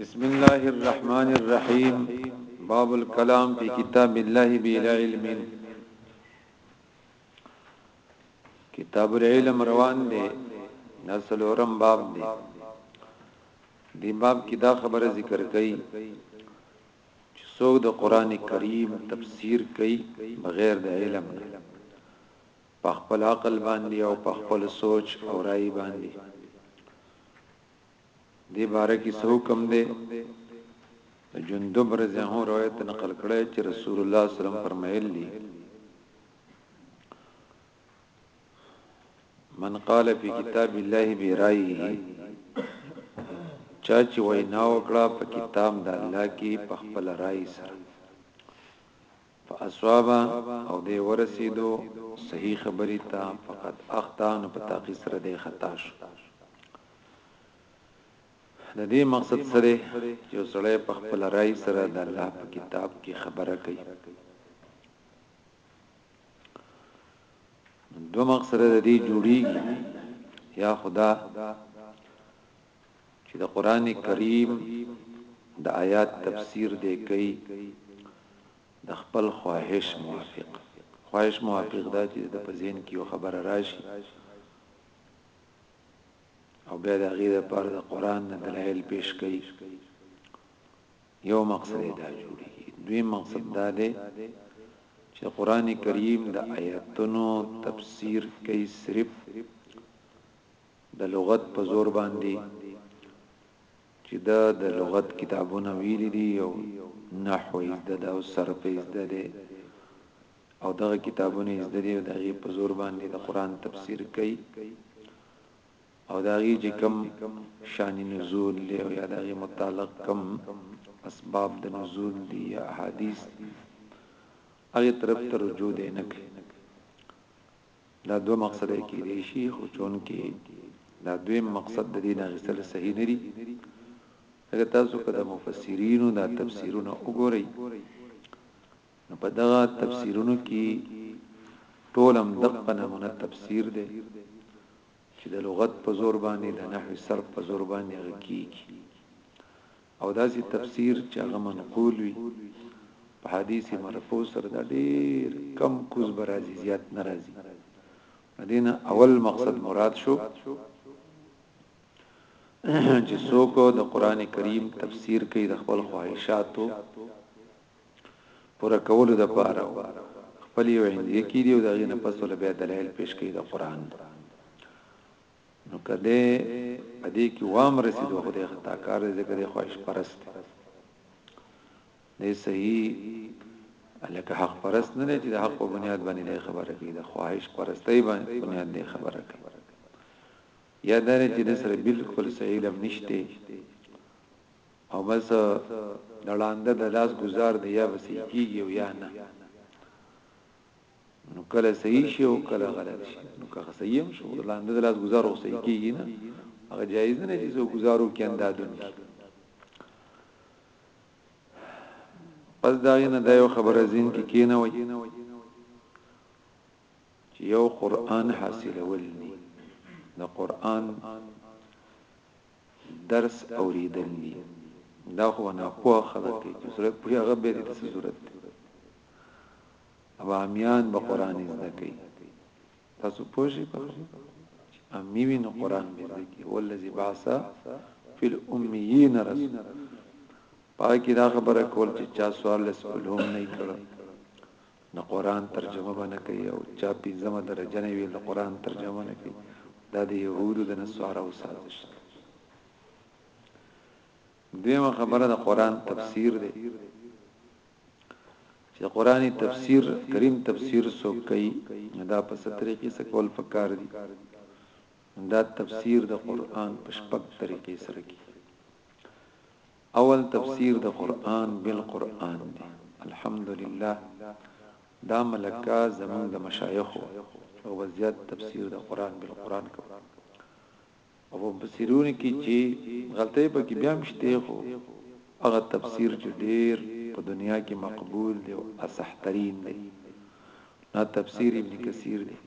بسم الله الرحمن الرحيم باب الكلام في كتاب الله بلا علم کتاب العلم روان دي نسل اورم باب دي دی باب کې دا خبره ذکر کړي چې څوک د قران کریم تفسیر کوي بغیر د علم نه په خپل عقل باندي او په خپل سوچ او رائي باندي دي باره کي څه حکم دی د جندب رضی الله عنه روایت نقل کړی چې رسول الله صلی الله علیه وسلم فرمایلی من قال فی کتاب الله برایه چا چې وینا وکړه په کتاب د الله کې په خپل رائے سره فاصاب او دی ورسیدو صحیح خبری ته فقط اخطا نو په تاقی سره دی خطا شو د دې مقصد سره یو سړی په خپل رائے سره د الله په کتاب کې خبره کوي دو مقصد د دې جوړیږي یا خدا چې د قران کریم د آیات تفسیر دی کوي د خپل خواهش موافق خواهش موافق دا چې د پزین کې یو خبره راشي او بیا د غیر پر د قران نه دلایل پیش کوي یو مقصد دا جوړي دوی مقصد دا دی چې قران کریم د آیاتونو تفسیر کوي صرف د لغت په زور باندې چې دا د لغت کتابونه ویلي دي او نحو زده ده او صرف زده ده او دغه کتابونه زده دي او دغه په زور باندې د قران تفسیر کوي او دغه چې کم شان نزول له او یا دغه متعلق کم اسباب د نزول دي یا احادیث هغه طرف ته رجوع دي نه کوي دا دوه مقصده کېدای شي خو چونکه دا دویم مقصد د دین اغستل صحیح نه دي لکه تاسو که د مفسرینو دا تفسیرونه وګورئ نو په دغه تفسیرونو کې ټولم دقه نمونه تفسیر دی چې د لغت په زور باندې د نحوی صرف په زور باندې غکیږي او داسې تفسیر چې هغه منقول وي په حدیث مرفوع سره دا ډیر کم کوز برازي زیات ناراضي دینه اول مقصد مراد شو چې څوک د قران کریم تفسیر کوي د خپل خواهشاتو پر کولو د پاره خپل یو اندې کې دی او دا نه پس ول بیا دلایل پیش کوي د قران نو که دی په دې کې وام رسیدو خو دې خطا کار دی ځکه دې خواهش پرست دی دې صحیح الکه حق پرست نه دی چې د حق په بنیاد باندې خبره کوي د خواهش پرستۍ باندې بنیاد دی خبره کوي یا دا چې د سره بالکل صحیح علم نشته او بس دړانده د لاس گزار دی یا وسې کیږي یا نه نو کله صحیح شي او کله غلط شي نو که صحیح هم شو لاندې د لاس گزار او صحیح کیږي نه هغه جایز نه چې څو گزارو کې اندادون کی پس دا نه دا یو خبره زین کې کینه وای چې یو قران حاصل ولني د قران درس اوریدل ني دا خو نه په خلک چې سره په هغه به دې ضرورت او امیان به قران زده کوي تاسو پوه شئ په چې امی وین قران به زده کوي ولذي باسا فی الامیین رسول پاکی دا خبره کول چې چا سوال لس علوم نه کړ نه قران ترجمه باندې کوي او چا پنځمه درجه نه ویل قران ترجمه نه کوي دا د يهودو د نصارا او سازش دیمه خبره د قران تفسیر دی چې قران تفسیر کریم تفسیر څوک کوي دا په ستريقي سره کول پکار دي دا تفسیر د قران په شپږ طریقې سره کی اول تفسیر د قران بالقران دی الحمدلله دا ملکا زمون د مشایخ او وزیات تفسیر د قران بالقران کو او په مفسرینو کې چې غلطۍ پکې بیا هم شته خو هغه تفسیر چې ډېر په دنیا کې مقبول دی او اصح ترین دی دا تفسیر ابن کثیر دی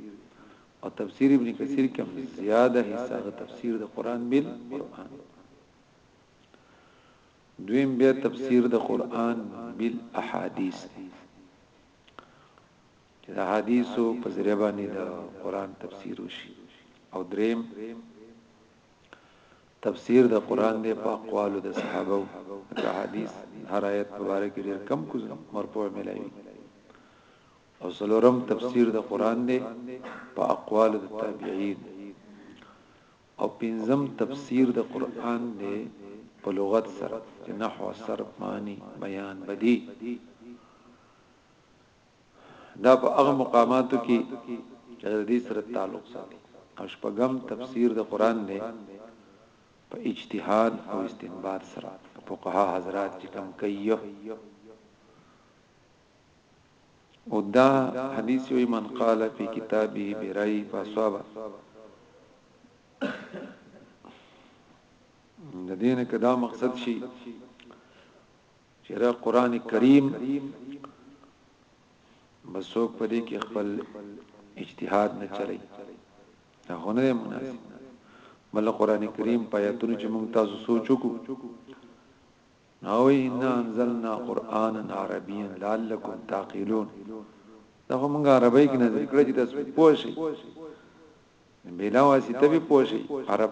او تفسیر ابن کثیر کې هم زیاده حصہ د تفسیر د قران بل قران دویم بیا تفسیر د قران بل احادیث دی چې د احادیثو په ذریعه باندې د قران تفسیر وشي او دریم تفسیر د قران دی په اقوالو د صحابه او د حدیث هر آیت مبارک ډیر کم کو مرفوع ملایي او سلورم تفسیر د قران دی په اقوالو د تابعین او پنځم تفسیر د قران دی په لغت سره چې نحو صرف معنی بیان بدی دا په هغه مقاماتو کې چې د دې سره تعلق ساتي او شپږم تفسیر د قران دی په اجتهاد او استنباط سره فقها حضرات چې کم کوي او دا حدیث وی من قال فی کتابه برای فاصاب د دین کدا مقصد شي چیرې قران کریم بسوک پدې کې خپل اجتهاد نه چلی دا هونه مناسب بل قران کریم په آیاتونو چې موږ تاسو سوچو کو نو ان انزلنا قرانا عربيا لعلكم تعقلون دا موږ عربی کې نازل کړی چې تاسو پوه شئ بلا واسطه به پوه شئ عرب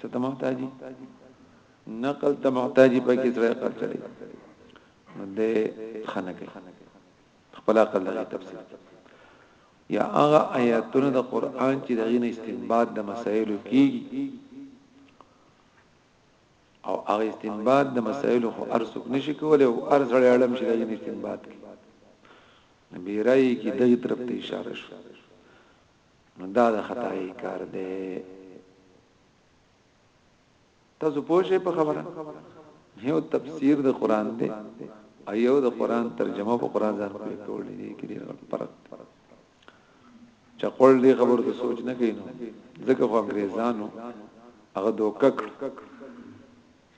څه ته محتاجي نقل ته محتاجي پکې سره عقل چلی نو دې خنه کوي خپل عقل لري تفسیر یا هغه آیاتونه د قران چې دغه نه استنباط د مسائل کیږي او هغه استنباط د مسائل خو ارسوک نشي کولای او ارسړی اړم شي دغه استنباط کوي نبی راي کې دغه طرف ته اشاره شو نو دا د خدای کار دی تاسو پوه شئ په خبره یو تفسیر د قران دی او یو د قران ترجمه په قران ځان کوي ټول دي کې دي فرق چقول دی خبر ته سوچ نه کینو ځکه خو انګريزانو هغه دوکک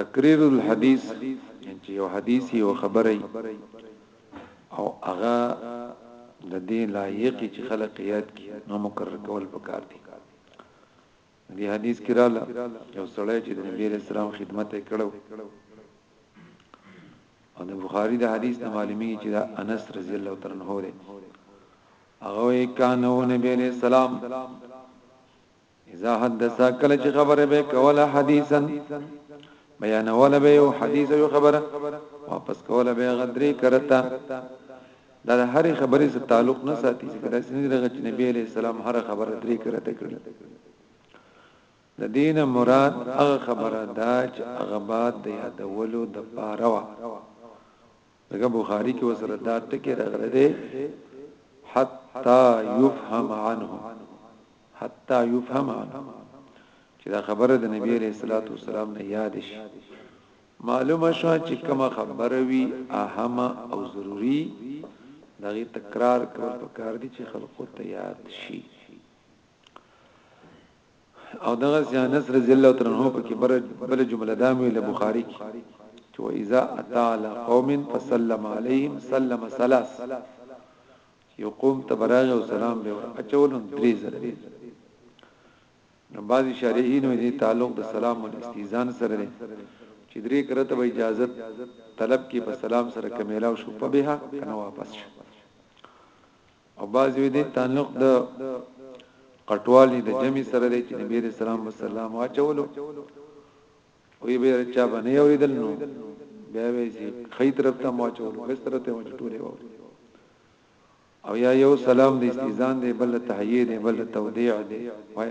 تقریر الحدیث چې یو حدیث یو خبره او هغه د دې لایق چې خلق یاد کی نو مکرر کول پکار دي دې حدیث کې رااله یو سړی چې د نبی رسول الله خدمت یې کړو او د بخاری د حدیث د معلومی چې دا انس رضی الله تعالی عنہ دی هغه کانو نبی علیہ السلام اذا حدث کله چې خبره به کوله حدیثا بیانوله به یو حدیث یو خبره واپس کوله به غدری کرتا دا د هر خبرې سره تعلق نه ساتي چې دا سنې دغه چې نبی عليه السلام هر خبره درې کرته کړي د دین مراد هغه خبره دا چې هغه باد د یادولو د پاره دغه بخاری کې وسره دا ټکی راغلی دی حتا يفهم عنه حتا يفهم عنه چې دا خبره د نبی عليه الصلاه والسلام نه یاد شي معلومه شو چې کومه خبره وی اهم او ضروری دغه تکرار کول پکار دي چې خلکو ته یاد شي او دغه انس رضی الله تعالی عنہ په کې بل جمله دا ویله بخاری کې چې واذا اتى على قوم فسلم عليهم سلم ثلاث یو قوم ته براغه او سلام به ور اچولم درې زره نو بعضی شارحین دې تعلق د سلام او استیزان سره لري چې درې کرته به اجازه طلب کې په سلام سره کمیلاو شو په بها کنه واپس شو او بعضی وی دی تعلق د قټوالی د جمع سره دی چې نبی رسول الله سلام واچولو وی به چا باندې اوریدل نو بیا وی چې خی طرف ته واچول بس طرف ته وټولې و او یا یو سلام د استیزان دی بل تحیه دی بل تودیع دی وای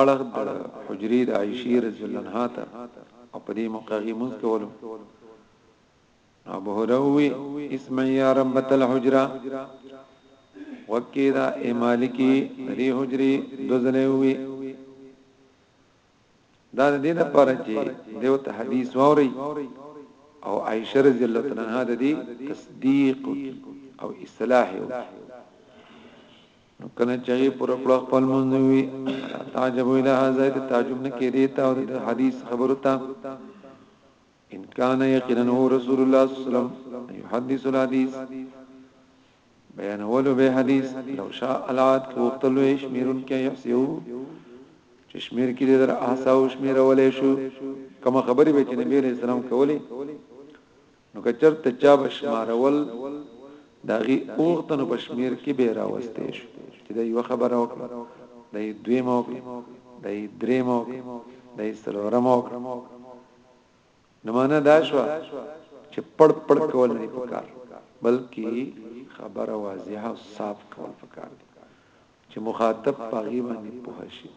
اړخ د حجرې د عائشې رضی الله عنها ته او په دې موقع غي موږ کولو ابو هروي اسم یا ربت الحجره وکي دا اے مالکی ری حجری دوزلې وي دا د دې لپاره چې دیو ته حدیث ووري او عائشه رضی الله تعالی عنها د دې تصدیق او اصلاح نو کله چې یې پوره کړو خپل منځ وی تعجب اله هذا ته تعجب نه کېدی ته او د حدیث خبرو ته ان کان یقینا هو رسول الله صلی الله علیه وسلم یحدث الحدیث بیان ولو به حدیث لو شاء العاد کو تلو شمیرون کې یحسیو چې شمیر کې در احساو شمیر ولې شو کوم خبرې به چې نبی رسول الله کولی نو که چرته چا به شمارول داغي اوغتنو په شمیر کې به راوستې شو چې دا یو خبره وکړه دا دوی مو وکړه دا درې مو وکړه دا سلوره مو وکړه نو معنا دا شو چې پړ پړ کول نه پکار بلکې خبره واضحه او صاف کول پکار دي چې مخاطب پاغي باندې پوه شي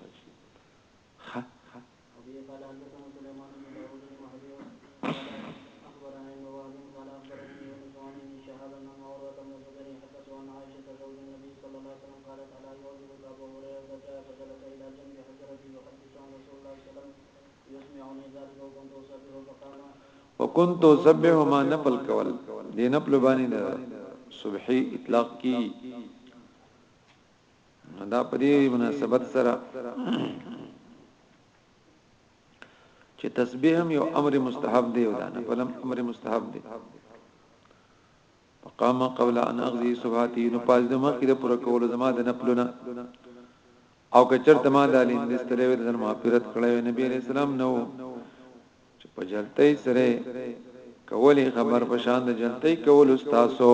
وكنت سبح ما نفل کول دي نفل باندې صبحي اطلاق کی دا په دې مناسبت سره چې تسبیح هم یو امر مستحب دی او دا نه بلم امر مستحب دی فقام قبل ان اغذي سبحاتي نو پاز د مخ د پر کول زما د نپلونه او کچر تما د علي نستلې د ما پیرت کړو نبی عليه السلام نو چې په جلتې سره کولې خبر پشان د جلتې کول استادو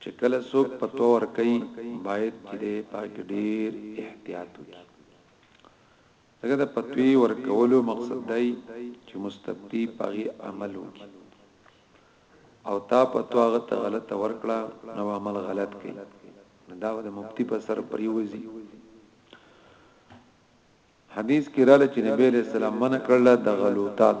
چې کله څوک پتو ورکوي باید چې دې پاک ډیر احتیاط وکړي دغه د پتوی ورکولو مقصد دی چې مستبتی پاغي عمل وکړي او تا پتو هغه ته غلط ورکړه نو عمل غلط کړي دا د مفتی په سر پریوزي حدیث کې رااله چې نبی له سلام من کړل د غلوطات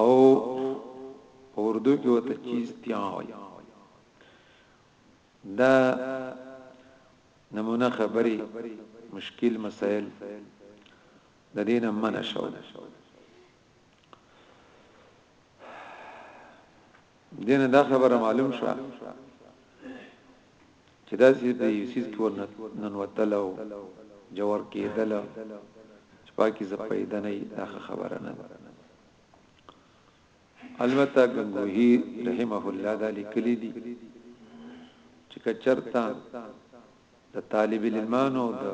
او په اردو کې وته چیز تیان وایي دا نمونه خبري مشکل مسائل د دین من شو دین دا خبره معلوم شوه چې داسې په یو څیز کې ورنه ننوتل او جوړ کېدل چې پاکي ز پیدا نه دا خبره نه ده البته غنگوهی رحمه الله دا لیکلی دي چې کچرتا د طالب علمانو د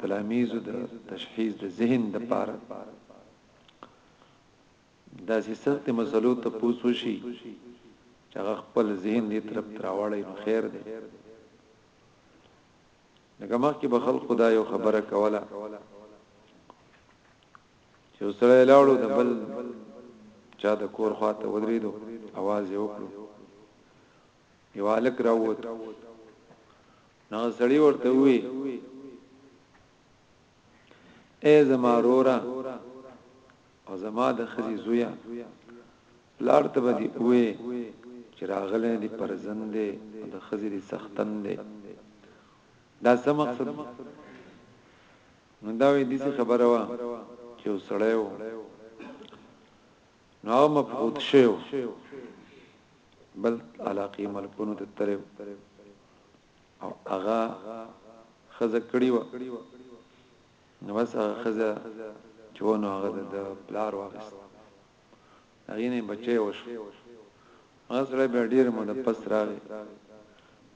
تلاميذو د تشخيص د ذهن د پاره داسې سختې مسلو تپوس وشي چې هغه خپل ذهن دې طرف تراوړی نو خیر دی لکه مخکې به خلق خدا یو خبره کوله چې سره لاړو د بل چا د کور خواته ودرېدو आवाज یې وکړو یو الک راووت نو سړی ورته وی اے زما رورا او زما د خزي زویا پلار ته به دی وې چې راغله دی پرزند دی او د خزي دی سختن دی دا څه مقصد نو دا وې دې خبره وا چې وسړی و نو هغه مبعوث شو بل علاقه ملکونو ته تر او هغه خزه کړی و نو بس هغه ښځه چې وه نو هغه د پلار واخیسته، د هغې نه یې بچی وشو. هغه سړی بیا ډېره موده پس راغی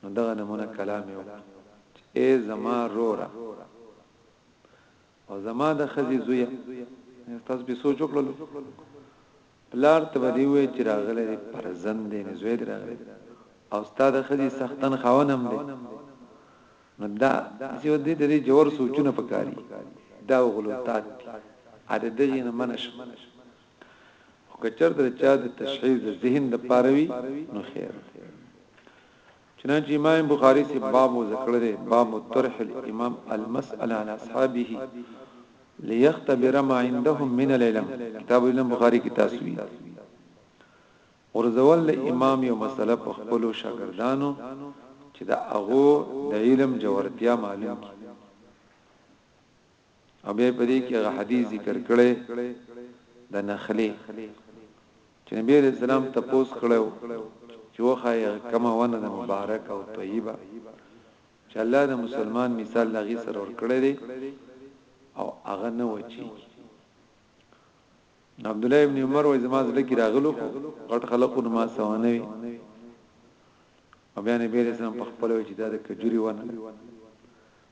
نو دغه نمونه کلام یې وکړ چې ای زما روره او زما د ښځې زویه! ایا تاسو پرې سوچ وکړلو؟ پلار ته به دې ووایې چې راغلی دې فرزند دی نه زوی دې راغلی دی او ستا د ښځې سختن خاوند هم دی نو دا چې دې ته دې جوور سوچونه پکاري دا غلطات دي ا دې دغې نه منش خو که چرته چا د تشخیص د ذهن د پاروي نو خیر دی چنانچه امام بخاری صاحب باب وضع کړی دی، باب طرح الامام المسألة علی اصحابه لیختبر ما عندهم من العلم، کتاب العلم بخاری کی تاسو وینئ. غورځول د امام یو مسئله په خپلو شاګردانو چې د هغو د علم ژورتیا معلوم کړي. او به په دې کې هغه حدیث ذکر کړي د نخلی چې نبی رسول سلام تپوس کړو چې وخه کما ونه د مبارک او طیبه چې الله د مسلمان مثال لغی سره ور کړی دی او هغه نه وچی عبد الله ابن عمر وای زما زړه کې راغلو غټ خلقو نما سوانه وي او بیا نبی رسول په خپل وجه د کجوري ونه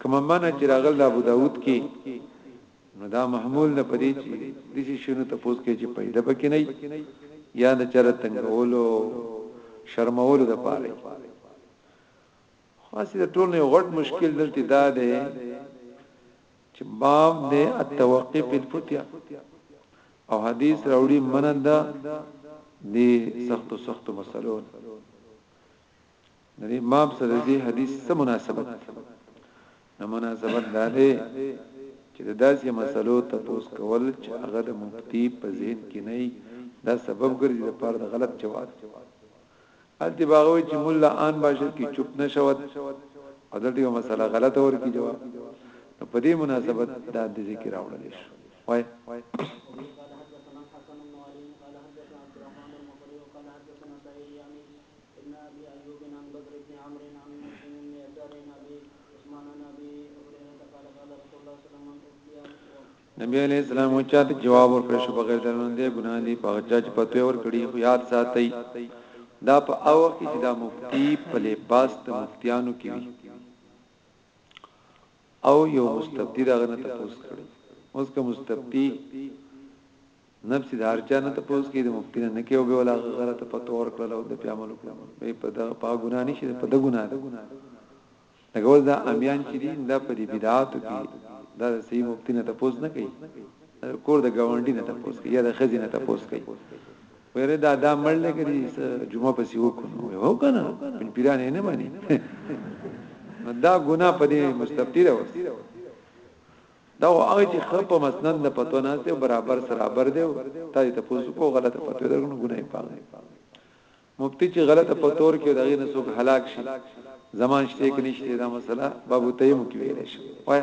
کومه معنی چې راغل د ابو داود کې نو دا محمول نه پدې چې د شي شنو ته پوس کې چې پیدا پکې نه یا د چر تنګولو شرمولو د پاره خاصه د ټول نه غټ مشکل دلته دا دی چې باب دې التوقف الفتیا او حدیث راوړي مننده دې سخت سخت مسلو د دې باب سره د دې حدیث څه مناسبت دی نو مناسبت دا دی چې د داسې مسلو تپوس کول چې هغه د مفتی په ذهن کې نه دا سبب ګرځي د پاره د غلط جواب الته باغوي چې مولا آن باشد کې چپ نشوت او دلته یو مسله غلطه ورکی جواب نو په دې مناسبت دا د ذکر راوړل شي وای ابن ابي ايوب عن بكر بن عمرو عن مسلم بن يسار عن ابي عثمان عن ابي هريره قال قال رسول الله صلى الله عليه وسلم من اوتي نبی علیہ السلام او چاته جواب ورکړ شو بغیر درنه دی ګناه دی په چا چې پتوې ورکړي خو یاد ساتي دا په او وخت کې چې دا مفتی په لباس د مفتیانو کې وي او یو مستبدی دا غنه تاسو کړی اوس که مستبدی نفس د هر چا نه تپوس کی د مفتی نه نکی او به ولا غره ته پتو ور کړل او د په عمل وکړل په دغه په ګنا نشي په د ګنا لکه اوس دا امیان چې دي دا په دې بدعاتو کې دا د صحیح مفتی نه تاسو نه کوي کور د گاونډي نه تاسو کوي یا د خزې نه تاسو کوي ویره دا دا مړ لګري جمعه پسې وکړو یو کنه بن پیران نه مانی دا ګناه په دې مستفتي راوس دا خو هغه چې خپ په مسند نه پتو نه سي برابر سرابر دی تا دې ته پوسو کو غلطه پتو درنه ګناي پاغه مفتی چې غلطه پتور کې دغه نه څوک هلاک شي زمان شته کې نشته دا مسله باب تیم کې ویل شي وای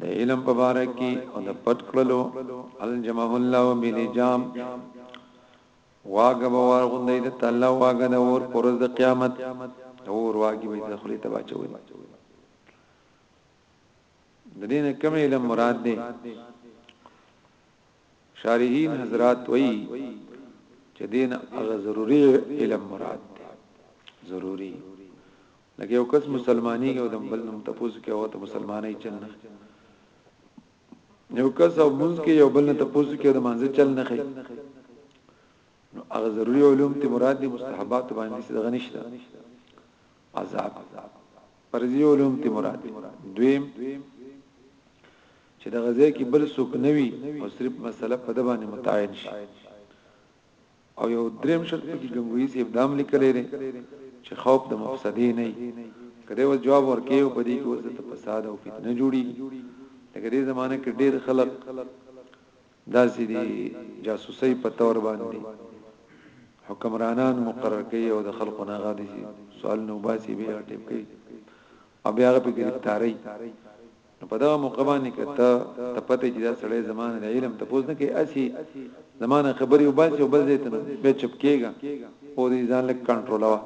د علم په باره کی او د پټ کړلو الجمه الله بلجام واګه به ورغوندې د تعالی واګه د اور پر ورځ د قیامت اور واګي به د خلی تبا چوي د دې نه کوم علم مراد دی شارحین حضرات وایي چې دین هغه ضروری علم مراد دی ضروری لکه یو کس مسلمانیږي او د بل نوم تپوس کوي او ته مسلمانای چل نه یو کس او منځ کې یو بل نه تپوس کوي د منځ چل نه خي نو هغه ضروری علوم ته مراد دي مستحبات باندې څه غنښته عذاب فرضی علوم ته مراد دي دویم چې د غزې کې بل څوک نوي او صرف مسله په د باندې متعین شي او یو دریم شرط پکې ګنگوی صاحب دام لیکلی دی چې خوف د مفسدې نه کده و جواب ورکې او پدې کې وسه ته فساد او فتنه جوړي لکه دې زمانه کې ډېر خلک داسې دي جاسوسي په تور باندې حکمرانان مقرر کوي او د خلکو نه غادي سوال نو باسي به ټیپ کوي او بیا په گرفتاری نو په دغه موقع باندې که ته ته پته چې دا سړی زمانه د علم ته پوز نه کوي اسی زمانه خبري وباسي او بل ځای ته به چپ کېږي او دې ځان لک کنټرولوا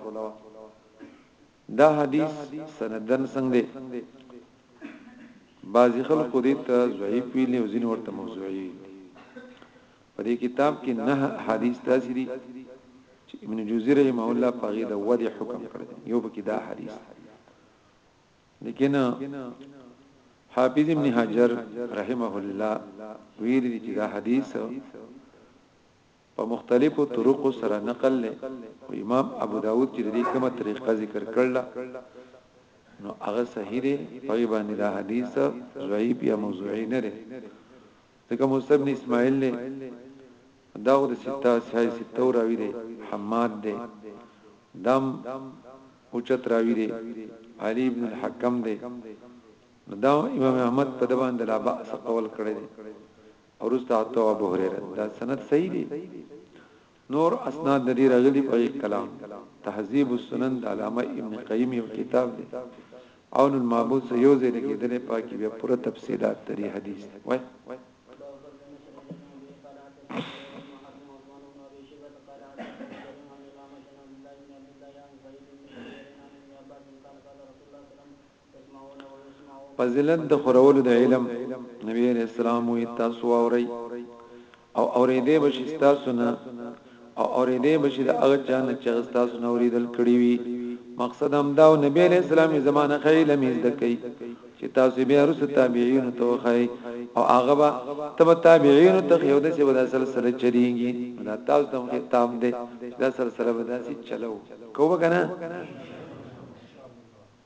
دا حدیث سندن څنګه دی بعضی خلق دې ته ضعیف ویل او ځین ورته موضوعي ویل په دې کتاب کې نه حدیث داسې دي چې ابن جوزی رحمه الله په غي د ودی حکم کړی یو پکې دا حدیث لیکن حافظ ابن حجر رحمه الله ویل دي چې دا حدیث په مختلفو طرق سره نقل لې او امام ابو داود چې دې کومه طریقه ذکر کړل نو هغه صحیح دی په باندې دا حدیث ضعیف یا موضوعی نه دی ځکه موسی بن اسماعیل دی دا خو د سته اصحاب سته راوی دی حماد دی دم اوچت راوی دی علی ابن الحکم دی نو دا امام احمد په د باندې لا باس قول کړی دی اورسته عطا ابو هريره دا سند صحیح دی نور اسناد نه دي راغلي په هغې کلام تهذیب السنن د علامه ابن قیم یو کتاب دی عون المعبود سره یو ځای لګیدلی په کې بیا پوره تفصیلات د دې حدیث دی وای فضیلت د خورولو د علم نبی علیہ السلام وی تاسو اورئ او اوریدې بشي تاسو نه او اوریدې بشي د هغه چانه چې تاسو نه اوریدل کړی وی مقصد هم دا او نبی علیہ السلام زمانه خې علم زده کوي چې تاسو بیا رس تابعین ته وخی او هغه با تب تابعین ته یو د څه ودا سلسله چلیږي دا تاسو ته خطاب دی دا سلسله ودا سي چلو کوو کنه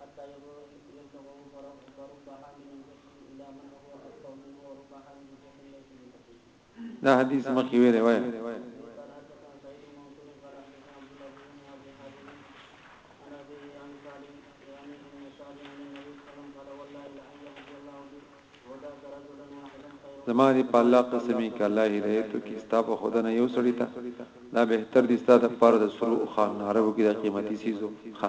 حتی یبلغه فرب حامل جحش الی من هو اکبر منه ورب حامل جحش لیس بفقیه دا حدیث مخی ویلی وای. زما دې په الله قسمي ک الله هدایت کی ستا په خدا نه یو سړی ته دا بهتر دي ستا د پاره د سرو خان عربو کې د قیمتي سيزو ښه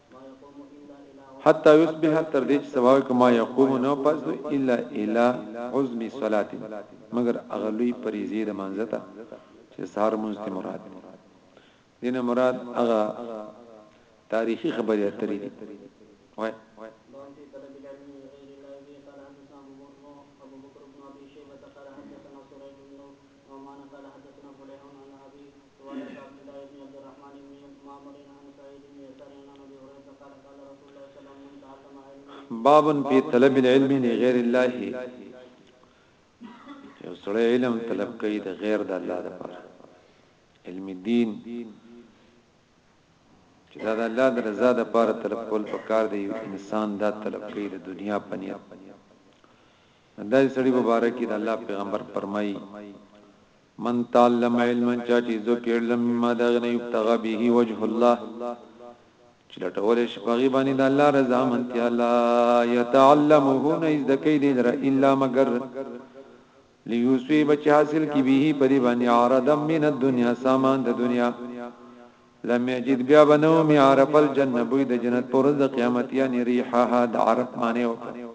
حتی یصبح تر دې چې سبا وي کما یقوم نو پس وي الا الا عظم صلات مگر اغلوی پریزه د منځته چې سهار مونږ ته مراد دی دین مراد هغه تاریخی خبرې اترې دي وای عمان قال حدثنا فليح عن ابي طوالة عبدالله ابن عبدالرحمن ابن معمر عن سعيد ابن يسار عن ابي هريرة قال قال رسول الله صلى الله عليه وسلم من تعلم علما باب في طلب العلم لغير الله یو سړی علم طلب کوي د غیر د الله لپاره علم دین چې دا د الله د رضا د پاره طلب کول پکار دی انسان دا طلب کوي د دنیا په نیت د داسې سړي په باره کې د الله پيغمبر فرمايي، من تعلم علما چا چې زده کړ علم مما دا غنه یبتغى به وجه الله چې لټول شي په غي باندې د الله رضا منتي الله يتعلمه نه زده کوي دې در الا مگر ليوسوي بچ حاصل کی به په دې باندې عارض من الدنيا سامان د دنیا لم يجد بیا بنو می عرف الجنه بوی د جنت پر د قیامت یعنی ریحها د عرف معنی وکړه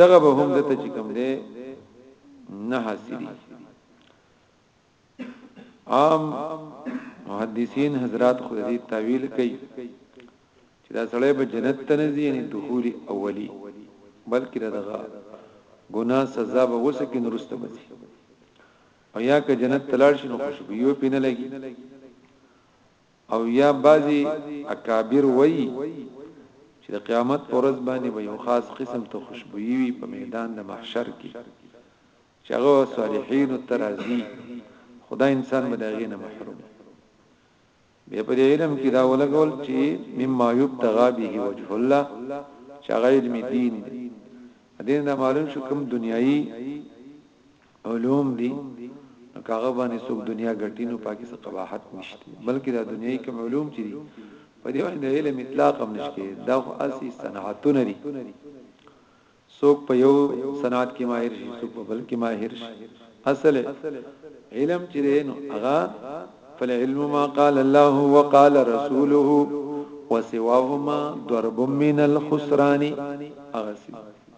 دغه به هم دته چې کوم دی نه حاصلي عام محدثین حضرات خو دې تعویل کوي چې دا سړی به جنت ته نه ځي یعنی دخول اولی بلکې دغه ګناه سزا به وسکه نورسته بځي او یا که جنت تلاړ شي نو خوشبو پینه لګي او یا بعضی اکابر وایی چی د قیامت په ورځ باندی به یو خاص قسم ته خوشبویی وی په میدان د محشر کی چی هغه صالحینو ته راځی خو دا انسان به د هغی نه محروم وی بیا په دې علم کې دا ولګول چې مما یبتغى به وجه الله چې علم دین دین دا معلوم شو کوم دنیایي علوم دي نو کاغه باندې څوک دنیا ګټي نو پاکي څه قباحت نشته بلکې دا دنیوي کوم علوم چي دي په دې باندې علم اطلاق هم نشته دا خو اسی صنعتونه دي څوک په یو صنعت کې ماهر شي څوک په بل کې ماهر شي اصل علم چې نو هغه فالعلم ما قال الله وقال رسوله وسواهما ضرب من الخسران اغسی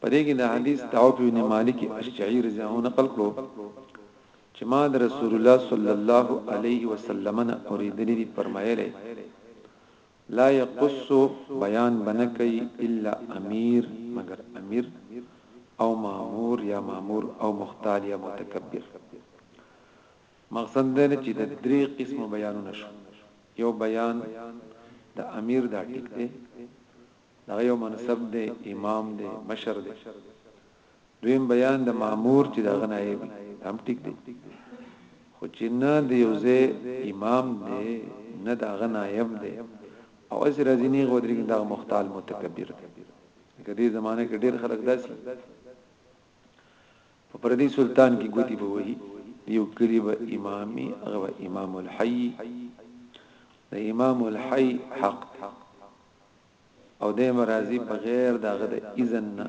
په دې کې د حدیث د عوف بن مالک اشجعی رضی الله عنه نقل کړو چې ما د رسول الله صلی الله علیه وسلم نه اوریدلې دي فرمایلی لا یقص بیان بنکای الا امیر مگر امیر او مامور یا مامور او مختال یا متکبر مقصد دا نه چې د درې قسم بیانونه شو یو بیان د امیر دا ټیک دی دغه یو منصب دی، امام دی، مشر دی. دویم بیان د مامور چې د هغه نایب وي، دا هم ټیک دی، خو چې نه د یو ځای امام دی، نه د هغه نایب دی او هسې راځي نیغ ودرېږي، نو دغه مختال متکبر دی. لکه دې زمانه کې ډېر خلک داسې دي، په پردي سلطان کې ګوتې به وهي، د یو کلي به امام وي، هغه به امام الحي وي، د امام الحي حق دی، او دیم راضی په غیر داغه د اذن نه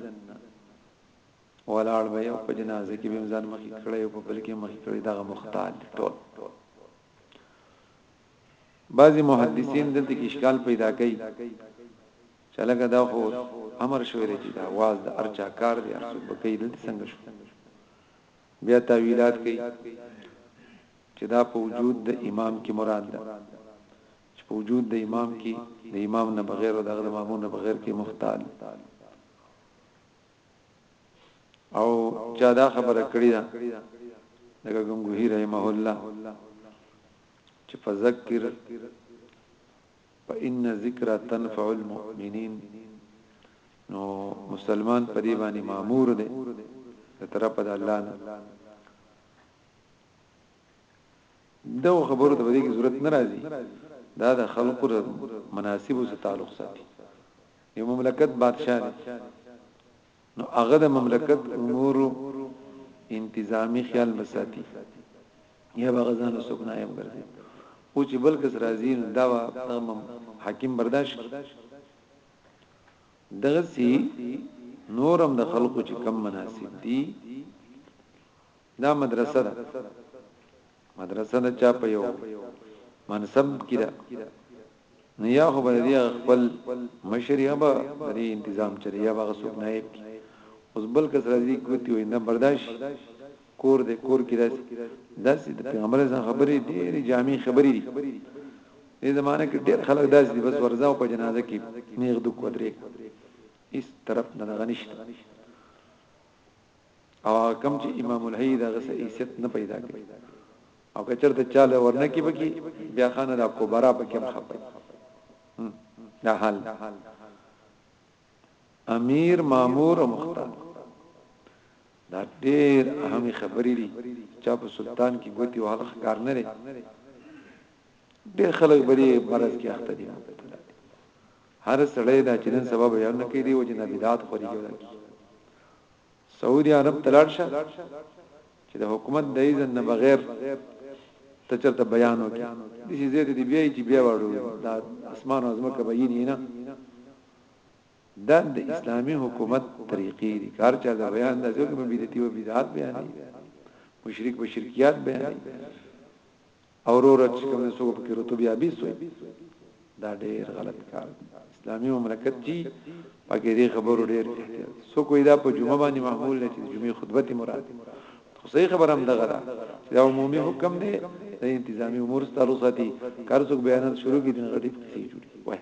ولاړ به یو په جنازه کې بیم ځان مخې کړی او په بل کې مخې کړی دغه مختال ټول بعضی محدثین دلته کې اشکال پیدا کوي چې لکه دا خو امر شوی دی چې دا واز د ارچا کار دی ارڅو بکې دلته څنګه شو بیا تعویلات کوي چې دا په وجود د امام کې مراد ده چې په وجود د امام کې د امام نه بغیر او د هغه د ماموم نه بغیر کې مختال او چا دا خبره کړی ده لکه ګنگوهی رحمه الله چې فذکر فإن ذکر تنفع المؤمنین نو مسلمان په دې باندې مامور دی تر په الله نه دغه خبرو ته بده کی ضرورت ناراضی دا د خلقو د مناسبو سره تعلق ساتي یو مملکت بادشاہ دی نو هغه د مملکت امور انتظامی خیال بساتی یا بغزان سوک نائب ګرځي او چې بل کس راځي نو دا حاکم برداشت دغه سي نورم د خلقو چې کم مناسب دي دا مدرسه ده مدرسه ده چا په یو منصب کې ده نو یا خو به دې خپل مشر یا به دې تنظیم چلی یا به غسوب نائب کی اوس بل کس راځي کوتی وي نه برداشت کور دې کور کې داسې داسې د پیغمبر ځان خبرې ډېری جامع خبرې دي دې زمانه کې ډېر خلک داسې دي بس ورځه او په جنازه کې نیغ دو کودرې اس طرف نه غنښت او هغه کم چې امام الهی دا غسه ایست نه پیدا کړي او کچر ته چاله ورنه کې بکی بیا خانه دا کوبرا پکې مخپي دا حال امیر مامور او مختار دا ډېر اهم خبرې دي چې په سلطان کې ګوتی او حلق کار نه لري ډېر خلک بری مرز کې اخته دي هر سړی دا چې نن سبا بیانونه کوي دی وجه نه بدعت خوريږي او دا کیږي سعودي عرب ته لاړ شه چې د حکومت د اذن نه بغیر ته چرته بیان وکړي د شي زیات دی بیا چې بیا وړو دا اسمان او زمکه به یې نه دا د اسلامی حکومت طریقې دي کار چا دا بیان د ځکه مې بدعتي او بدعات بیان دي مشرک به شرکیات بیان دي او وروره چی کوم څوک پکې رتب یابیس وای دا ډیر غلط کار دی اسلامي مملکت چی پکې دې خبرو ډیر احتیاط څوک وای دا په جمعه باندې معمول نه چې جمعه خطبه تی مراد خو صحیح خبر هم دغه دا چې دا عمومي حکم دی د انتظامی امور ستاسو ساتي کار څوک بیانات شروع کړي دغه ډیر څه جوړي وای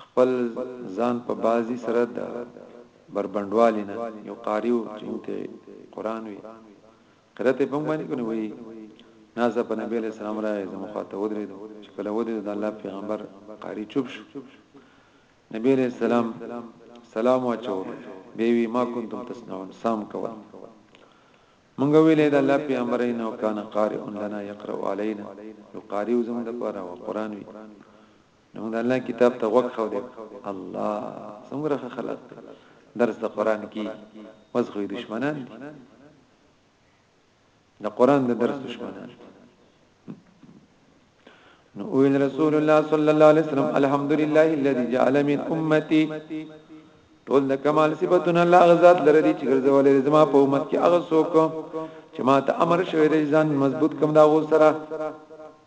خپل ځان په بعضي سره د بربنډوالي نه يو قاري وو چې مونږ ته قرآن وي قرأت يې په مونږ باندې کړو وي نازه په نبي عليه السلام راغی زموږ خواته ودرېدو چې کله ودرېدو د الله پیغمبر قاري چوپ شو نبی عليه السلام سلام واچو به وی ما کنتم تسنون سام کول مونږ ویلې د الله پیغمبر انه کان قارئ لنا یقرأ علینا یو قاری زموږ لپاره او قران وی نو د الله کتاب ته غوږ خو دی الله څومره ښه خلق دی درس د قران کی وز خو دشمنان دی د قران د درس دشمنان نو ویل رسول الله صلی الله علیه وسلم الحمدلله الذي جعل من امتي ټول د کمال صفاتونه الله غزاد لره دي چې ګرځولې زما په امت کې هغه څوک چې ما ته امر شوی دی ځان مضبوط کم دا غو سره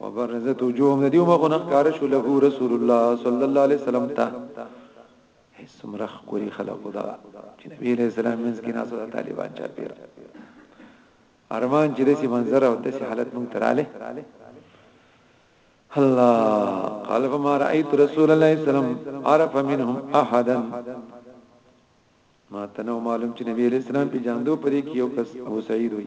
وبرزت وجوههم ندیو مخونه کار شو له رسول الله صلی الله علیه وسلم ته سمرخ کوری خلق خدا چې نبی علیہ السلام منځ کې ناسو طالبان چا پیر ارمان چې دسی منظر او دسی حالت مونږ تراله الله قال فما رايت رسول الله صلی الله علیه وسلم عرف منهم احدا ما تنو معلوم چې نبی علیہ السلام په جاندو پرې کې یو کس ابو سعید وي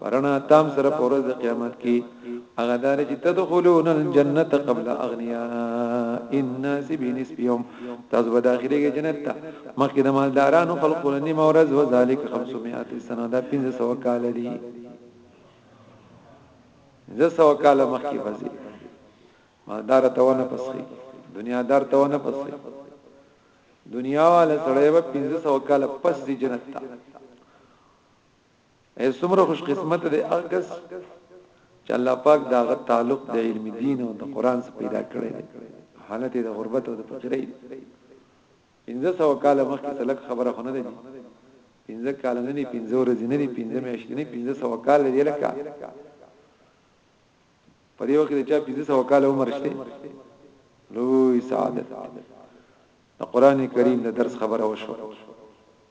پرانا تام سره په ورځ د قیامت کې هغه دار چې تدخلون الجنه قبل اغنیا الناس بنسبهم تاسو به داخلي کې جنت ته مخکې د مالدارانو خلقو لنی مورز و ذالک 500 سنه دا 500 کال دي زه سو کال مخکې وځي مالدار ته ونه پسخي دنیا دار ته ونه پسخي دنیا والا سړی به 500 کال پس دي جنت ته اې څومره خوش قسمت دی هغه کس چې الله پاک داغه تعلق د علم دین او د قران سره پیدا کړی دی حالت د غربت او د فقیرۍ 1500 کال مخکې تلک خبره خونه ده دي 15 کال نه دي 15 ورځې نه دي 15 میاشتې نه 1500 کال دی لکه په دې وخت کې چې 1500 کال عمر شته لوی سعادت د قران کریم د درس خبره وشو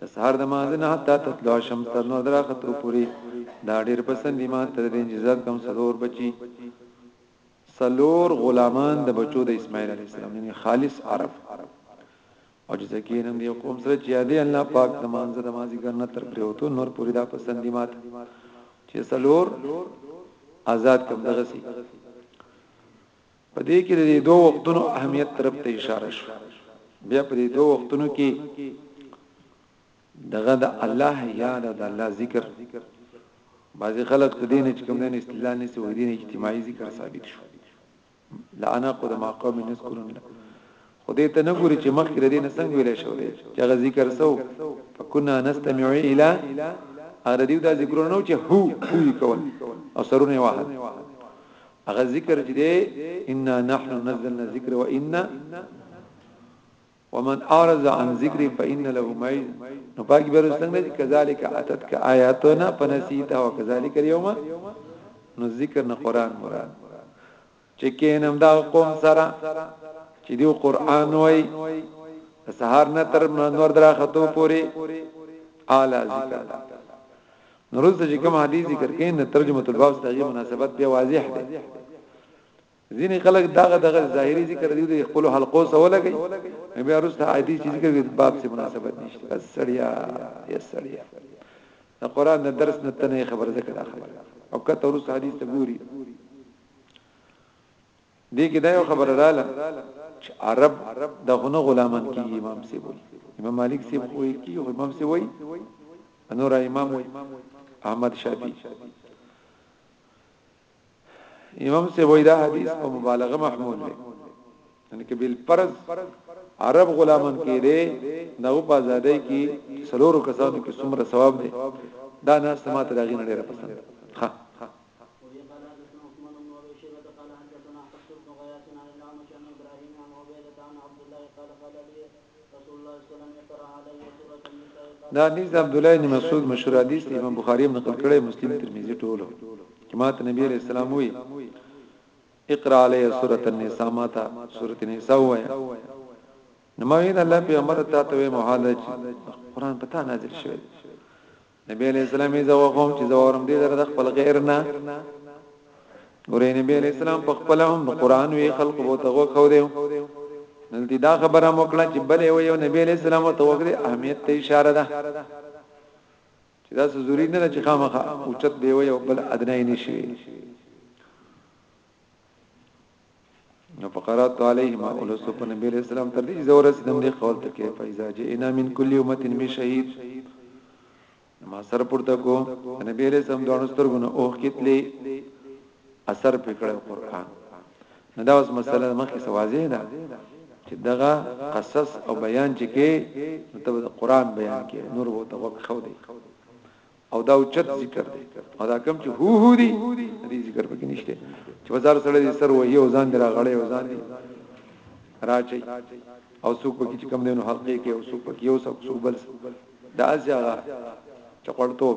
د سهار د مانځه نه حتی تطلع الشمس تر نور دراختو پوري دا ډیر پسند دي ما تر دې جزاد کم سلور بچي سلور غلامان د بچو د اسماعیل علی السلام یعنی خالص عرب او چې زکینم دی قوم سره چې یادې الله پاک د مانځه د مازی ګرنه تر پریوتو نور پوری دا پسند دي مات چې سلور آزاد کم دغسی په دې کې د دې دوه وختونو اهمیت طرف ته اشاره شو بیا په دې دوه وختونو کې دغه د الله یاد او د الله ذکر بعضی خلک په دین چې کوم دین استدلال نسی و دین اجتماعي ذکر ثابت شو لعنه قد ما قوم نذكرون خو دې ته نه ګوري چې مخکې د دې نه څنګه ویل شو دی چې هغه ذکر سو فكنا نستمع الى هغه دیو دا ذکرونه نو چې هو هو کول او سرونه واحد هغه ذکر چې دی ان نحن نزلنا الذکر وان ومن اعرض عن ذکری فان له معیز نو پاکی بیرو څنګه چې کذالک اتت ک آیاتنا فنسیتها وکذالک اليوم نو ذکر نه قران مراد چې کینم دا قوم سره چې دی قران وای سهار نه تر نور درا خطو پوری اعلی ذکر دا نورز چې کوم حدیث ذکر کین نه ترجمه الباب ستاسو مناسبت به واضح دی ځینې خلک داغه دغه ظاهری ذکر دی د خپل حلقو سره ولګي بیا وروسته حدیث ذکر کوي باب سره مناسبت نشته بس سړیا یا سړیا د قران د درس نه تنه خبر ذکر اخلي او کته ورسته حدیث ته ګوري دې کې دا یو خبره رااله چې عرب د غنو غلامان کې امام سی وي امام مالک سی وي کې امام سی وي انور امام وي احمد شافعي امام سی وي دا حدیث په مبالغه محمول دی ان کې بل فرض عرب غلامان کې دي دا په آزادۍ کې سلورو کسانو کې څومره ثواب دی دا نه سمات راغی نه ډیره پسند ها دا حدیث د عبد الله بن مسعود مشهور حدیث دی امام بخاری هم نقل کړی مسلم ترمذی ټولو کما ته نبی علیہ السلام وی اقرا علی سورة النساء ما تا سورة النساء وایه نو ما ویل الله پیغمبر ته ته وی محال ده چې قران پتا نازل شوی نبی علیہ السلام یې زو قوم چې زورم دې در د خپل غیر نه ګورې نبی علیہ السلام په خپل هم قران وی خلق بو ته غو خو دیو نن دې دا خبره موکړه چې بلې و یو نبی علیہ السلام ته وګړي اهمیت ته اشاره ده چې دا څه ضروري نه ده چې خامخا اوچت به وي او بل ادنای نشي نو فقرات علیهم اولسو په نبی علیہ السلام تر دې زور سیدم دې قول ته کې فایزا جئنا من کل امه می شهید ما سر پورته کو نبی علیہ السلام دوه سترګونه اوخ کتلې اثر پکړه قران نو دا اوس مسله مخکې سوازې ده چې دغه قصص او بیان چې کې مطلب قران بیان کې نور وو ته وقت خو دی او دا اوچت ذکر دی او دا کم چې هو هو دی دې ذکر پکې نشته چې بازار سره دې سر وې او ځان دې را غړې او ځان دې راچي او څوک پکې چې کم دینو حلقې کې او څوک پکې یو څوک بل دا ځای چپړتوب